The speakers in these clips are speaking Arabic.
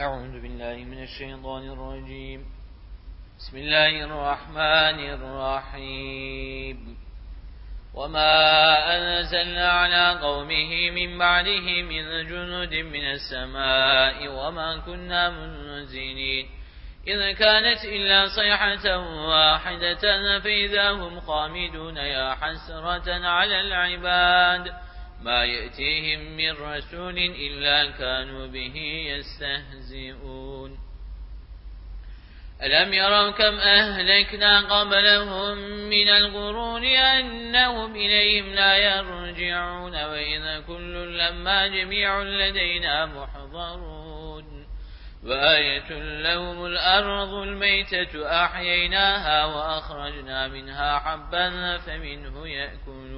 أعوذ بالله من الشيطان الرجيم. بسم الله الرحمن الرحيم. وما أنزلنا على قومه من بعده من جنود من السماء وما كنا منزلين. إذ كانت إلا صيحة واحدة فإذا هم خامدون يا حسرة على العباد. ما يأتيهم من رسول إلا كانوا به يستهزئون. ألم يروا كم أهلكنا قبلهم من القرون أنهم إليهم لا يرجعون وإذا كل لما جميع لدينا محضرون. وآية لهم الأرض الميتة أحييناها وأخرجنا منها حبا فمنه يأكلون.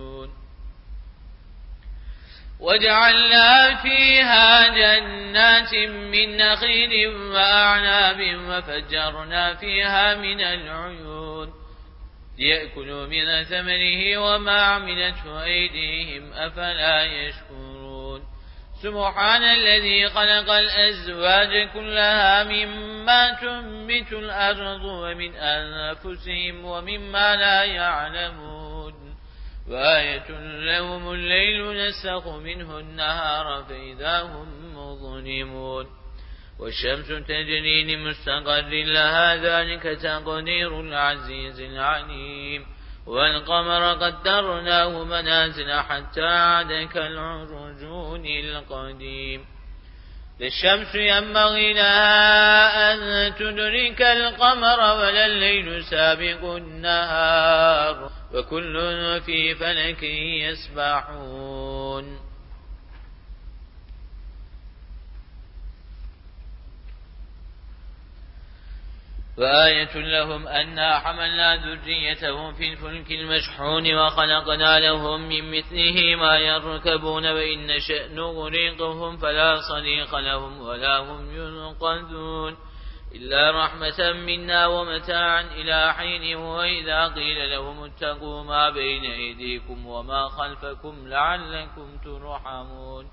وجعلنا فيها جنات من نخيل وأعناب وفجرنا فيها من العيون ليأكلوا من ثمنه وما عملته أيديهم أفلا يشكرون سبحان الذي خلق الأزواج كلها مما تنبت الأرض ومن أنفسهم ومما لا يعلمون وآية لهم الليل نسخ منه النهار فإذا هم مظلمون والشمس تجري لمستقر لها ذلك تقدير العزيز العليم والقمر قدرناه منازل حتى عاد كالعرجون القديم للشمس ينبغي لها أن تدرك القمر ولا الليل سابق النهار وكل في فلك يسبحون. وآية لهم أنا حملنا ذريتهم في الفلك المشحون وخلقنا لهم من مثله ما يركبون وإن نشأ نغرقهم فلا صديق لهم ولا هم ينقذون. إلا رحمة منا ومتاعا إلى حين وإذا قيل لهم اتقوا ما بين أيديكم وما خلفكم لعلكم ترحمون.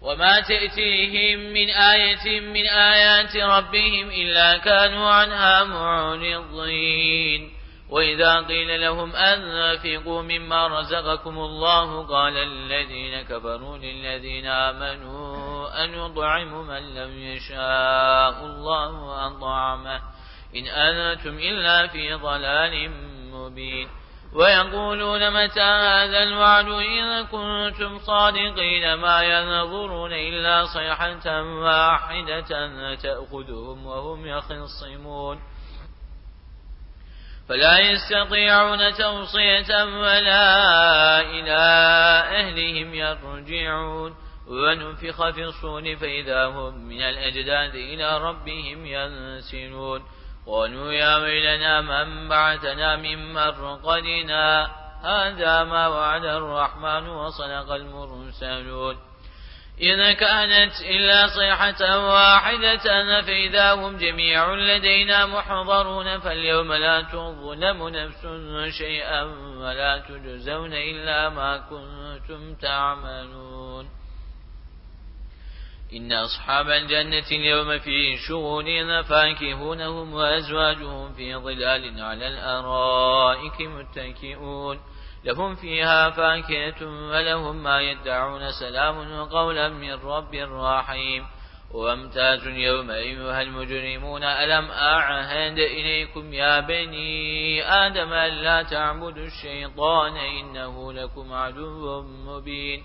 وما تأتيهم من آية من آيات ربهم إلا كانوا عنها معرضين. وإذا قيل لهم أنفقوا مما رزقكم الله قال الذين كفروا للذين آمنوا أن يطعم من لم يشاء الله أطعمه. إن أنتم إلا في ضلال مبين. ويقولون متى هذا الوعد؟ إذا كنتم صادقين. ما ينظرون إلا صيحة واحدة تأخذهم وهم يخصمون. فلا يستطيعون توصية ولا إلى أهلهم يرجعون. ونفخ في الصور فإذا هم من الأجداد إلى ربهم ينسلون. قالوا يا ويلنا من بعثنا من مرقدنا؟ هذا ما وعد الرحمن وصدق المرسلون. إذا كانت إلا صيحة واحدة فإذا هم جميع لدينا محضرون فاليوم لا تظلم نفس شيئا ولا تجزون إلا ما كنتم تعملون. إن أصحاب الجنة اليوم في شغل فاكهونهم وأزواجهم في ظلال على الأرائك متكئون. لهم فيها فاكهة ولهم ما يدعون سلام قولا من رب رحيم. وأمتاز اليوم أيها المجرمون ألم أعهد إليكم يا بني آدم ألا تعبدوا الشيطان إنه لكم عدو مبين.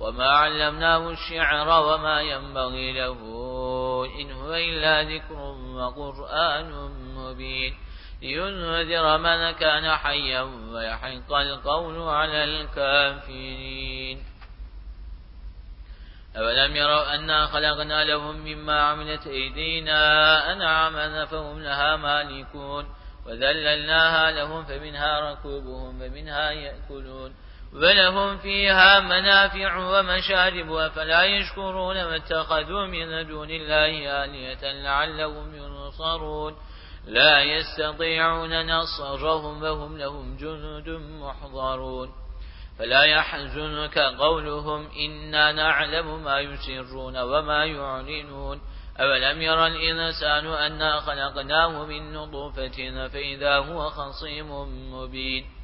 وما علمناه الشعر وما ينبغي له إن هو إلا ذكر وقرآن مبين لينذر من كان حيا ويحق القول على الكافرين أولم يروا أنا خلقنا لهم مما عملت أيدينا أنعاما فهم لها مالكون وذللناها لهم فمنها ركوبهم فمنها يأكلون ولهم فيها منافع ومشارب أفلا يشكرون واتخذوا من دون الله آلية لعلهم ينصرون. لا يستطيعون نصرهم وهم لهم جند محضرون. فلا يحزنك قولهم إنا نعلم ما يسرون وما يعلنون. أولم يرى الإنسان أنا خلقناه من نطفة فإذا هو خصيم مبين.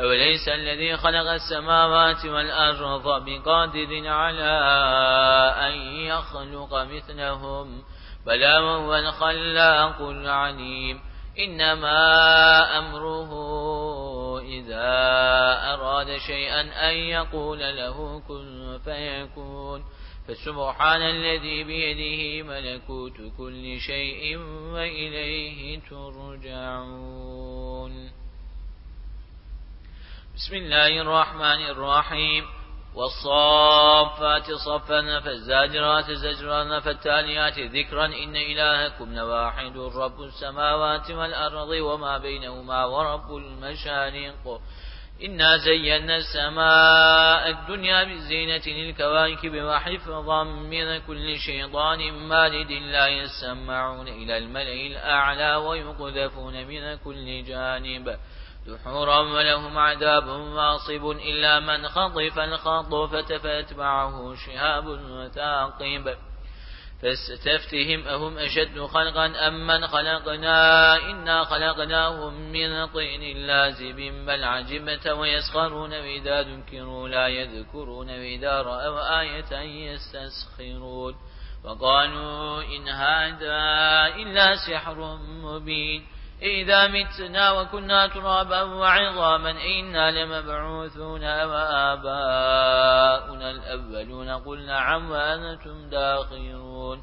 أوليس الذي خلق السماوات والأرض بقادر على أن يخلق مثلهم؟ بلا وهو الخلاق العليم. إنما أمره إذا أراد شيئا أن يقول له كن فيكون. فسبحان الذي بيده ملكوت كل شيء وإليه ترجعون. بسم الله الرحمن الرحيم. والصافات صفا فالزاجرات زجرا فالتاليات ذكرا إن إلهكم لواحد رب السماوات والأرض وما بينهما ورب المشارق. إنا زينا السماء الدنيا بالزينة للكواكب وحفظا من كل شيطان مالد لا يسمعون إلى الملئ الأعلى ويقذفون من كل جانب. دحورا ولهم عذاب واصب إلا من خطف الخطفة فأتبعه شهاب وثاقب. فاستفتهم أهم أشد خلقا أم من خلقنا؟ إنا خلقناهم من طين لازب بل عجبت ويسخرون وإذا ذكروا لا يذكرون وإذا رأوا آية يستسخرون. وقالوا إن هذا إلا سحر مبين. إذا متنا وكنا ترابا وعظاما إنا لمبعوثون وآباؤنا الأولون قل نعم وأنتم داخرون.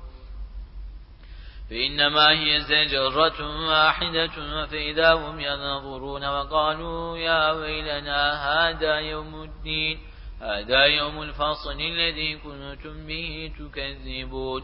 فإنما هي زجرة واحدة فإذا هم ينظرون وقالوا يا ويلنا هذا يوم الدين. هذا يوم الفصل الذي كنتم به تكذبون.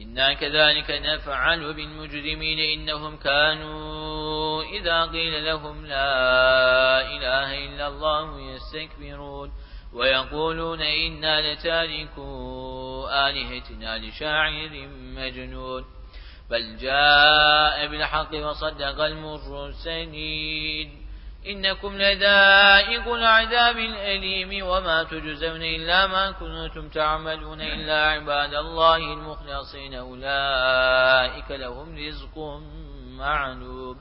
إنا كذلك نفعل بالمجرمين إنهم كانوا إذا قيل لهم لا إله إلا الله يستكبرون ويقولون إنا لتاركوا آلهتنا لشاعر مجنون بل جاء بالحق وصدق المرسلين إنكم لذائق العذاب الأليم وما تجزون إلا ما كنتم تعملون إلا عباد الله المخلصين أولئك لهم رزق معلوم.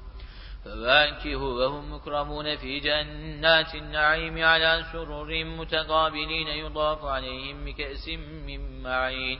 فواكه وهم مكرمون في جنات النعيم على سرر متقابلين يضاف عليهم بكأس من معين.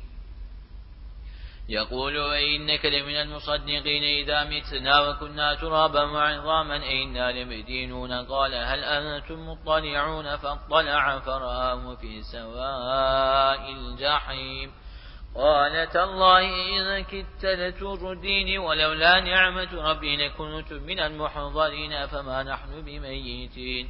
يقول وإنك لمن المصدقين إذا متنا وكنا ترابا وعظاما إنا لمدينون قال هل أنتم مطلعون فاطلع فرآه في سواء الجحيم قالت الله إذا كدت لترديني ولولا نعمة ربي لكنت من المحضرين فما نحن بميتين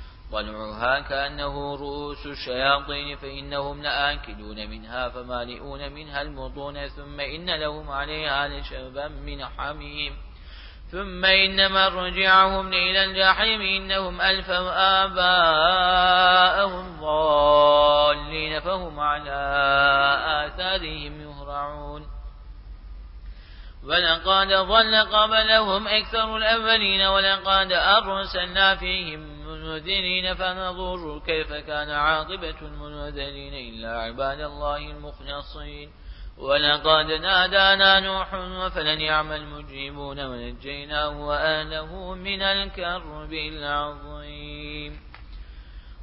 طلعها كأنه رؤوس الشياطين فإنهم لآكلون منها فمالئون منها البطون ثم إن لهم عليها لشبا من حميم. ثم إن مرجعهم إلى الجحيم إنهم ألفوا آباءهم ضالين فهم على آثارهم يهرعون. ولقد ضل قبلهم أكثر الأولين ولقد أرسلنا فيهم المنذرين فنظر كيف كان عاقبة المنذرين إلا عباد الله المخلصين. ولقد نادانا نوح فلنعم المجيبون ونجيناه وآله من الكرب العظيم.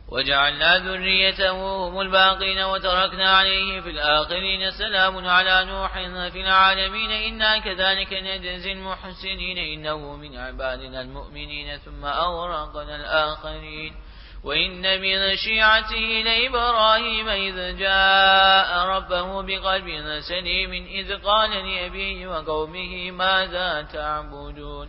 وجعلنا ذريته هم الباقين وتركنا عليه في الآخرين سلام على نوح في العالمين. إنا كذلك نجزي المحسنين. إنه من عبادنا المؤمنين. ثم أورقنا الآخرين. وإن من شيعته لإبراهيم إذ جاء ربه بقلب سليم. إذ قال لأبيه وقومه ماذا تعبدون؟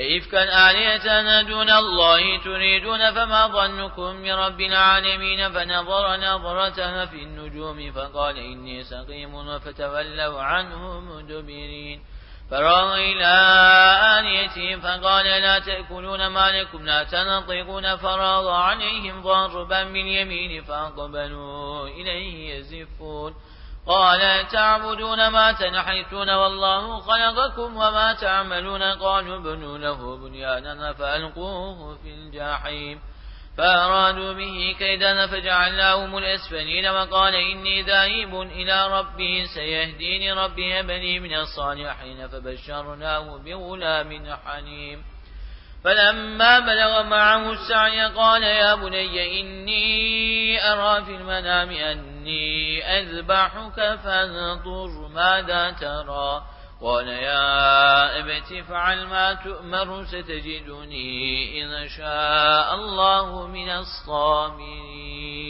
إفكا آلية دون الله تريدون فما ظنكم برب العالمين فنظر نظرة في النجوم فقال إني سقيم فتولوا عنه مدبرين فراغ إلى آليتهم فقال لا تأكلون ما لكم لا تنطقون فراغ عليهم ضربا باليمين فأقبلوا إليه يزفون قال تعبدون ما تنحيتون والله خلقكم وما تعملون؟ قالوا بنوا له بنيانا فألقوه في الجحيم. فأرادوا به كيدا فجعلناهم الأسفلين وقال إني ذاهب إلى ربي سيهديني ربي هبني من الصالحين فبشرناه بغلام حليم. فلما بلغ معه السعي قال يا بني إني أرى في المنام أني أذبحك فانظر ماذا ترى. قال يا أبت فعل ما تؤمر ستجدني إذا شاء الله من الصابرين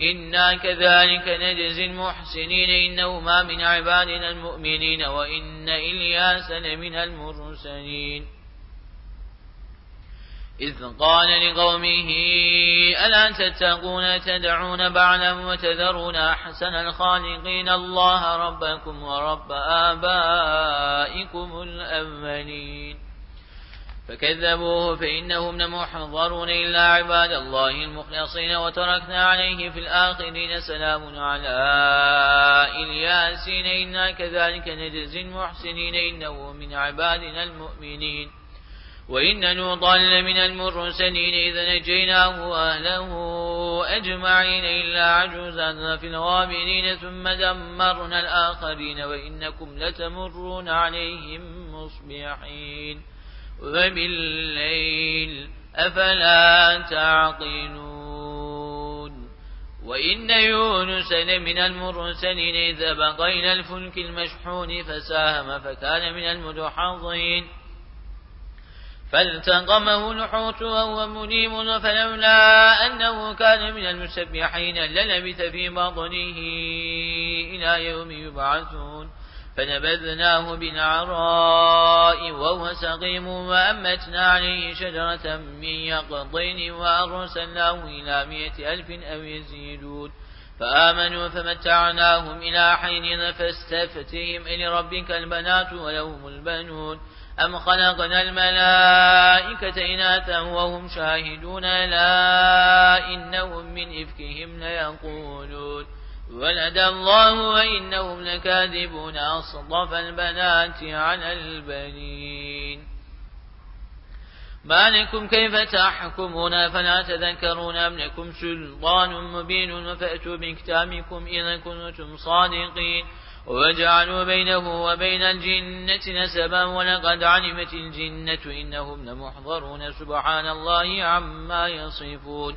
إنا كذلك نجزي المحسنين إنهما من عبادنا المؤمنين وإن إلياس لمن المرسلين إذ قال لقومه ألا تتقون تدعون بعلا وتذرون أحسن الخالقين الله ربكم ورب آبائكم الأولين فكذبوه فإنهم لمحضرون إلا عباد الله المخلصين وتركنا عليه في الآخرين سلام على إلياسين. إنا كذلك نجزي المحسنين. إنه من عبادنا المؤمنين. وإن لوطا لمن المرسلين. إذا نجيناه وأهله أجمعين إلا عجوزا في الغابرين. ثم دمرنا الآخرين وإنكم لتمرون عليهم مصبحين. وبالليل أفلا تعقلون وإن يونس لمن المرسلين إذا بقين الفلك المشحون فساهم فكان من المدحضين فالتقمه الحوت وهو مليم فلولا أنه كان من المسبحين للبث في بطنه إلى يوم يبعثون فنبذناه بالعراء وهو سقيم وأمتنا عليه شجرة من يقضين وأرسلناه إلى مئة ألف أو يزيدون. فآمنوا فمتعناهم إلى حين فاستفتهم إلى ربك البنات ولهم البنون. أم خلقنا الملائكة إناثا وهم شاهدون لا إنهم من إفكهم ليقولون. ولد الله وإنهم لكاذبون أصطفى البنات على البنين. ما لكم كيف تحكمون؟ فلا تذكرون أم لكم سلطان مبين؟ فأتوا بكتابكم إذا كنتم صادقين. وجعلوا بينه وبين الجنة نسبا ولقد علمت الجنة إنهم لمحضرون. سبحان الله عما يصفون.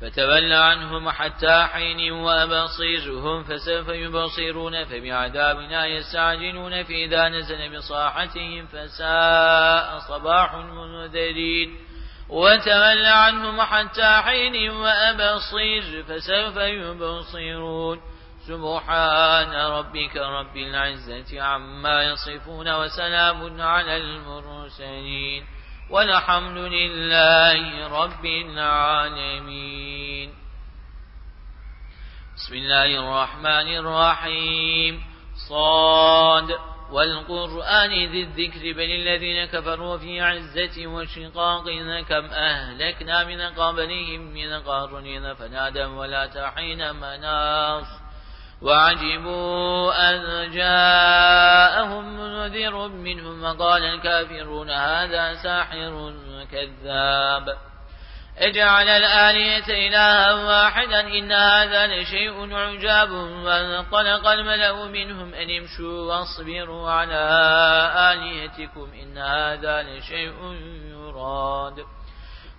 فتول عنهم حتى حين وأبصيرهم فسوف يبصرون فبعذابنا يستعجلون في إذا نزل بصاحتهم فساء صباح المنذرين. وتول عنهم حتى حين وأبصير فسوف يبصرون. سبحان ربك رب العزة عما يصفون وسلام على المرسلين. والحمد لله رب العالمين. بسم الله الرحمن الرحيم. صاد. والقرآن ذي الذكر بل الذين كفروا في عزة وشقاق كم أهلكنا من قبلهم من قرن فنادى ولا تحين مناص. وعجبوا أن جاءهم منذر منهم وقال الكافرون هذا ساحر كذاب. اجعل الآلية إلها واحدا إن هذا لشيء عجاب. وانطلق الملأ منهم أن يمشوا واصبروا على آليتكم إن هذا لشيء يراد.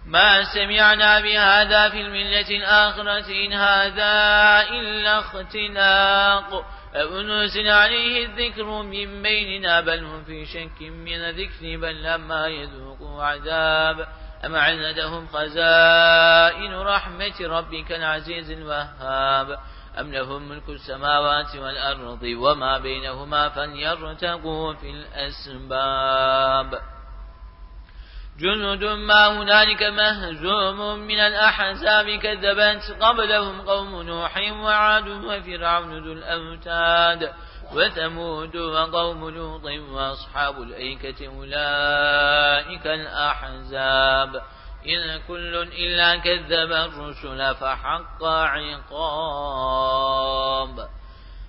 ما سمعنا بهذا في الملة الآخرة إن هذا إلا اختلاق أو عليه الذكر من بيننا بل هم في شك من ذكر بل لما يذوقوا عذاب. أم عندهم خزائن رحمة ربك العزيز الوهاب. أم لهم ملك السماوات والأرض وما بينهما فليرتقوا في الأسباب. جند ما هنالك مهزوم من الأحزاب كذبت قبلهم قوم نوح وعاد وفرعون ذو الأوتاد وثمود وقوم لوط وأصحاب الأيكة أولئك الأحزاب. إن كل إلا كذب الرسل فحق عقاب.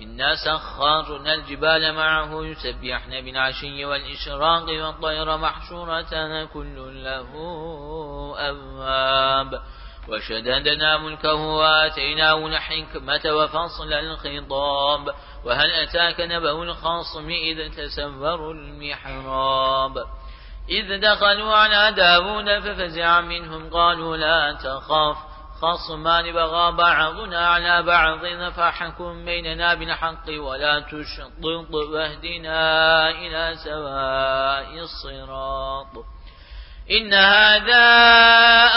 إنا سخرنا الجبال معه يسبحن بالعشي والإشراق والطير محشورة كل له أواب وشددنا ملكه وآتيناه الحكمة وفصل الخطاب وهل أتاك نبأ الخاصم إذ تسوروا المحراب إذ دخلوا على داود ففزع منهم قالوا لا تخاف خصمان بغى بعضنا على بعض فحكم بيننا بالحق ولا تشطط واهدنا إلى سواء الصراط. إن هذا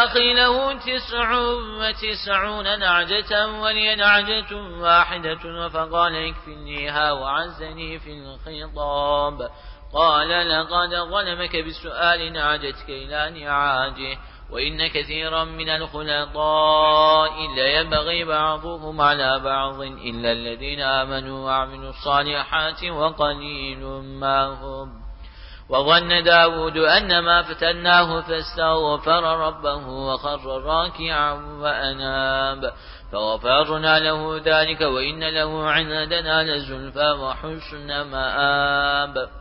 أخي له تسع وتسعون نعجة ولي نعجة واحدة فقال اكفنيها وعزني في الخطاب. قال لقد ظلمك بسؤال نعجتك إلى نعاجه. وإن كثيرا من الخلطاء لا ينبغي بعضهم على بعض إلا الذين آمنوا وعملوا الصالحات وقليل ما هم. وظن داود أن ما فتناه فاستغفر ربه وخر راكعا وأناب. فغفرنا له ذلك وإن له عندنا لزلفى وحسن مآب.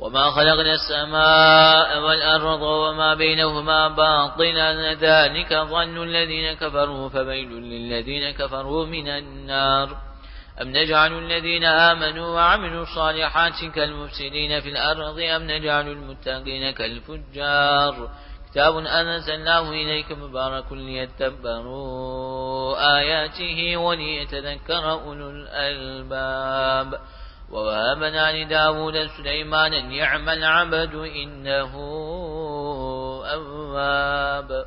وما خلقنا السماء والأرض وما بينهما باطلا ذلك ظن الذين كفروا فبيل للذين كفروا من النار أم نجعل الذين آمنوا وعملوا الصالحات كالمفسدين في الأرض أم نجعل المتقين كالفجار كتاب أنزلناه إليك مبارك ليتبروا آياته وليتذكر أولو الألباب ووهبنا لداود سليمان نعم العبد إنه أواب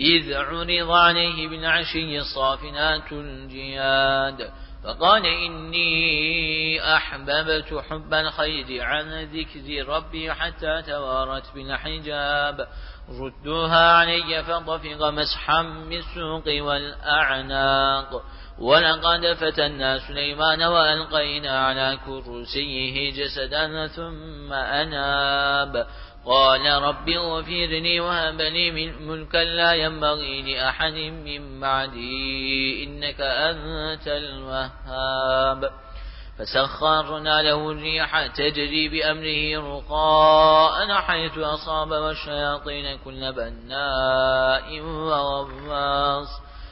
إذ عرض عليه بالعشي الصافنات الجياد فقال إني أحببت حب الخير عن ذكر ربي حتى توارت بالحجاب ردوها علي فطفق مسحا بالسوق والأعناق ولقد فتنا سليمان وألقينا على كرسيه جسدا ثم أناب. قال رب اغفرني وهب لي من ملكا لا ينبغي لأحد من بعدي إنك أنت الوهاب. فسخرنا له الريح تجري بأمره رقاء حيث أصاب والشياطين كل بناء وغواص.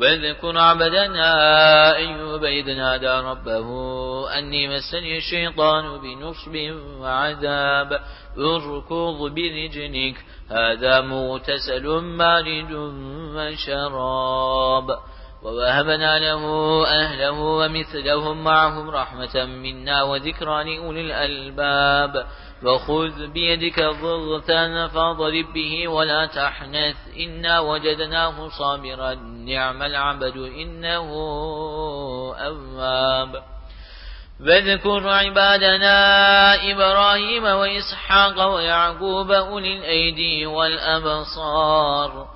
واذكر عبدنا أيوب إذ نادى ربه أني مسني الشيطان بنصب وعذاب. اركض برجلك هذا مغتسل مارد وشراب. ووهبنا له أهله ومثلهم معهم رحمة منا وذكرى لأولي الألباب وخذ بيدك ضغثا فاضرب به ولا تحنث إنا وجدناه صابرا نعم العبد إنه أواب واذكر عبادنا إبراهيم وإسحاق ويعقوب أولي الأيدي والأبصار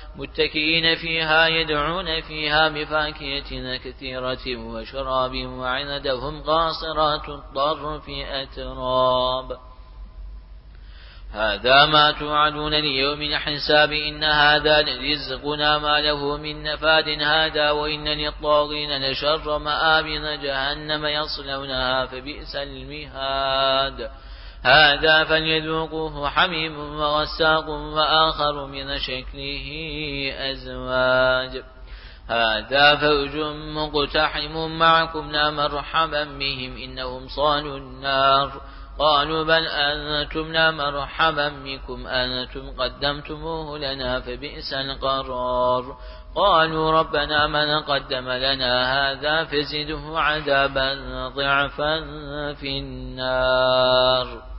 متكئين فيها يدعون فيها بفاكية كثيرة وشراب وعندهم قاصرات الطرف أتراب. هذا ما توعدون ليوم الحساب إن هذا لرزقنا ما له من نفاد. هذا وإن للطاغين لشر مآب جهنم يصلونها فبئس المهاد. هذا فليذوقوه حميم وغساق وآخر من شكله أزواج. هذا فوج مقتحم معكم لا مرحبا بهم إنهم صالوا النار. قالوا بل أنتم لا مرحبا بكم أنتم قدمتموه لنا فبئس القرار. قالوا ربنا من قدم لنا هذا فزده عذابا ضعفا في النار.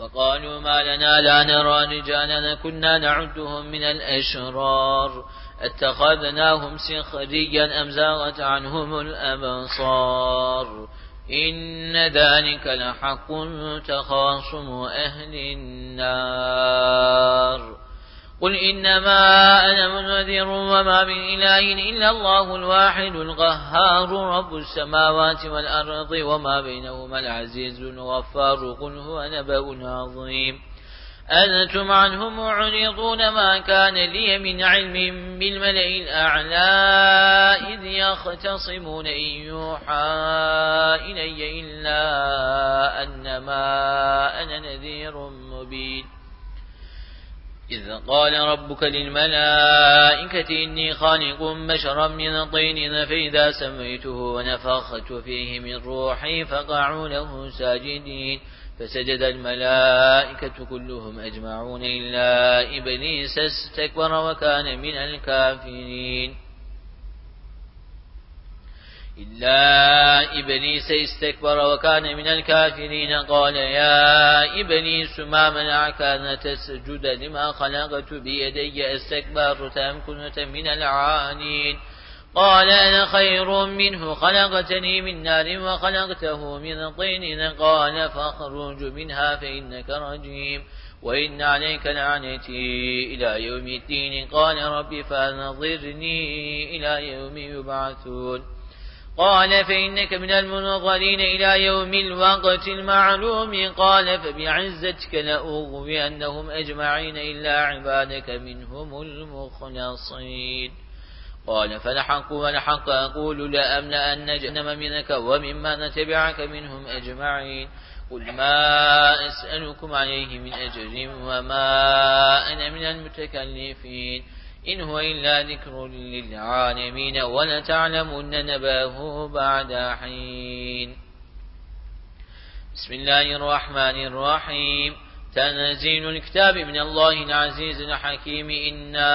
وقالوا ما لنا لا نرى رجالنا كنا نعدهم من الأشرار. اتخذناهم سخريا أم زاغت عنهم الأبصار. إن ذلك لحق تخاصم أهل النار. قل إنما أنا منذر وما من إله إلا الله الواحد القهار رب السماوات والأرض وما بينهما العزيز الغفار قل هو نبأ عظيم أنتم عنه معرضون ما كان لي من علم بالملئ الأعلى إذ يختصمون إن يوحى إلي إلا أنما أنا نذير مبين إذ قال ربك للملائكة إني خالق بشرا من طين فإذا سميته ونفخت فيه من روحي فقعوا له ساجدين فسجد الملائكة كلهم أجمعون إلا إبليس استكبر وكان من الكافرين إلا إبليس استكبر وكان من الكافرين. قال يا إبليس ما منعك أن تسجد لما خلقت بيدي؟ استكبرت أم كنت من العانين؟ قال أنا خير منه خلقتني من نار وخلقته من طين. قال فاخرج منها فإنك رجيم وإن عليك لعنتي إلى يوم الدين. قال رب فأنظرني إلى يوم يبعثون. قال فإنك من المنظرين إلى يوم الوقت المعلوم. قال فبعزتك لأغوي أجمعين إلا عبادك منهم المخلصين. قال فلحق ولحق أقول لأملأن جهنم منك ومما نتبعك منهم أجمعين. قل ما أسألكم عليه من أجر وما أنا من المتكلفين. إن هو إلا ذكر للعالمين ولتعلمن نبأه بعد حين. بسم الله الرحمن الرحيم. تنزيل الكتاب من الله العزيز الحكيم. إنا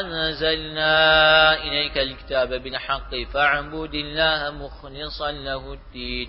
أنزلنا إليك الكتاب بالحق فاعبد الله مخلصا له الدين.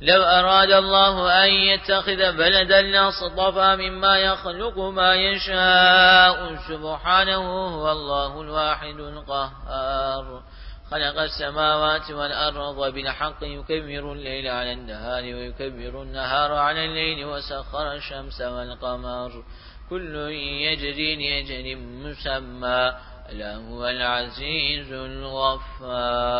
لو أراد الله أن يتخذ بلدا لاصطفى مما يخلق ما يشاء سبحانه هو الله الواحد القهار. خلق السماوات والأرض بالحق يكبر الليل على النهار ويكبر النهار على الليل وسخر الشمس والقمر. كل يجري لأجل مسمى هو العزيز الغفار.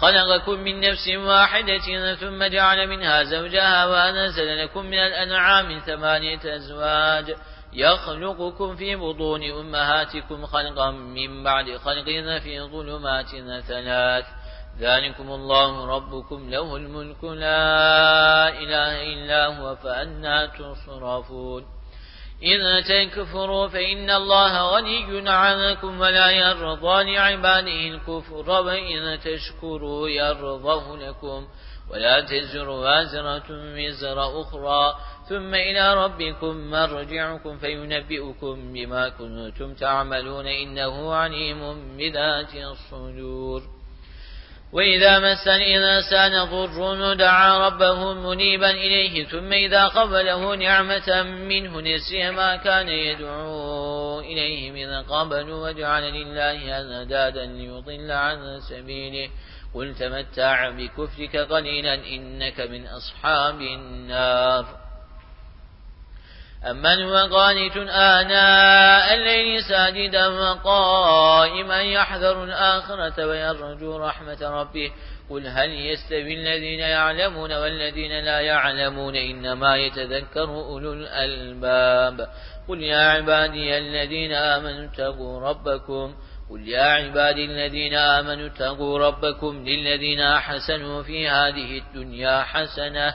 خلقكم من نفس واحدة ثم جعل منها زوجها وأنزل لكم من الأنعام ثمانية أزواج. يخلقكم في بطون أمهاتكم خلقا من بعد خلق في ظلمات ثلاث. ذلكم الله ربكم له الملك لا إله إلا هو فأنا تصرفون. إذا تكفروا فإن الله غني عنكم ولا يرضى لعباده الكفر وإذا تشكروا يرضه لكم ولا تزر وازرة وزر أخرى ثم إلى ربكم مرجعكم فينبئكم بما كنتم تعملون إنه عليم بذات الصدور وإذا مس الإنسان ضر دعا ربه منيبا إليه ثم إذا قبله نعمة منه نسي ما كان يدعو إليه من قبل وجعل لله أندادا ليضل عن سبيله. قل تمتع بكفرك قليلا إنك من أصحاب النار. أمن هو قانت آناء الليل ساجدا وقائما يحذر الآخرة ويرجو رحمة ربه قل هل يستوي الذين يعلمون والذين لا يعلمون إنما يتذكر أولو الألباب قل يا عبادي الذين آمنوا اتقوا ربكم قل يا عبادي الذين آمنوا اتقوا ربكم للذين أحسنوا في هذه الدنيا حسنة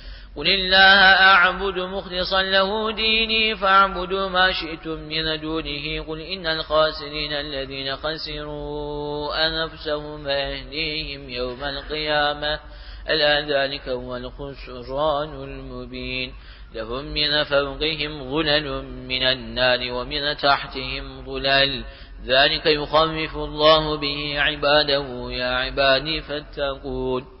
قل الله أعبد مخلصا له ديني فاعبدوا ما شئتم من دونه قل إن الخاسرين الذين خسروا أنفسهم ويهديهم يوم القيامة ألا ذلك هو الخسران المبين لهم من فوقهم ظلل من النار ومن تحتهم ظلل ذلك يخفف الله به عباده يا عبادي فاتقون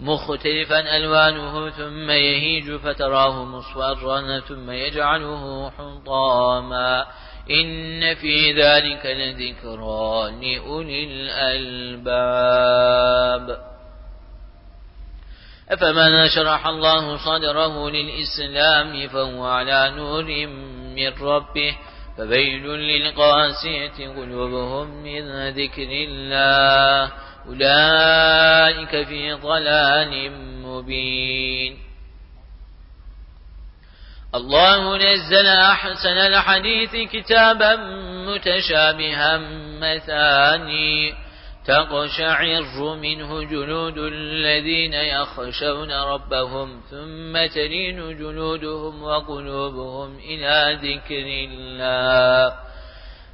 مختلفا ألوانه ثم يهيج فتراه مصفرا ثم يجعله حطاما. إن في ذلك لذكرى لأولي الألباب. أفمن شرح الله صدره للإسلام فهو على نور من ربه. فبيل للقاسية قلوبهم من ذكر الله. أولئك في ضلال مبين. الله نزل أحسن الحديث كتابا متشابها مثاني تقشعر منه جلود الذين يخشون ربهم ثم تلين جلودهم وقلوبهم إلى ذكر الله.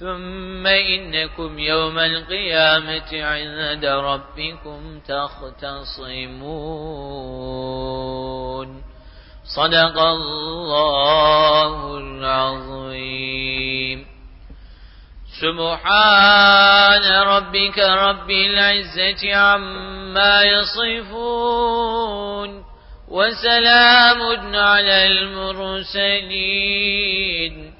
ثم إنكم يوم القيامة عند ربكم تختصمون. صدق الله العظيم. سبحان ربك رب العزة عما يصفون وسلام على المرسلين.